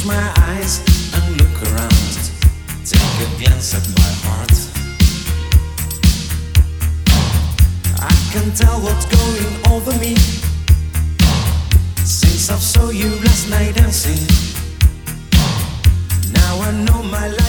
Close my eyes and look around. Take a glance at my heart. I can tell what's going over me. Since I saw you last night dancing, now I know my.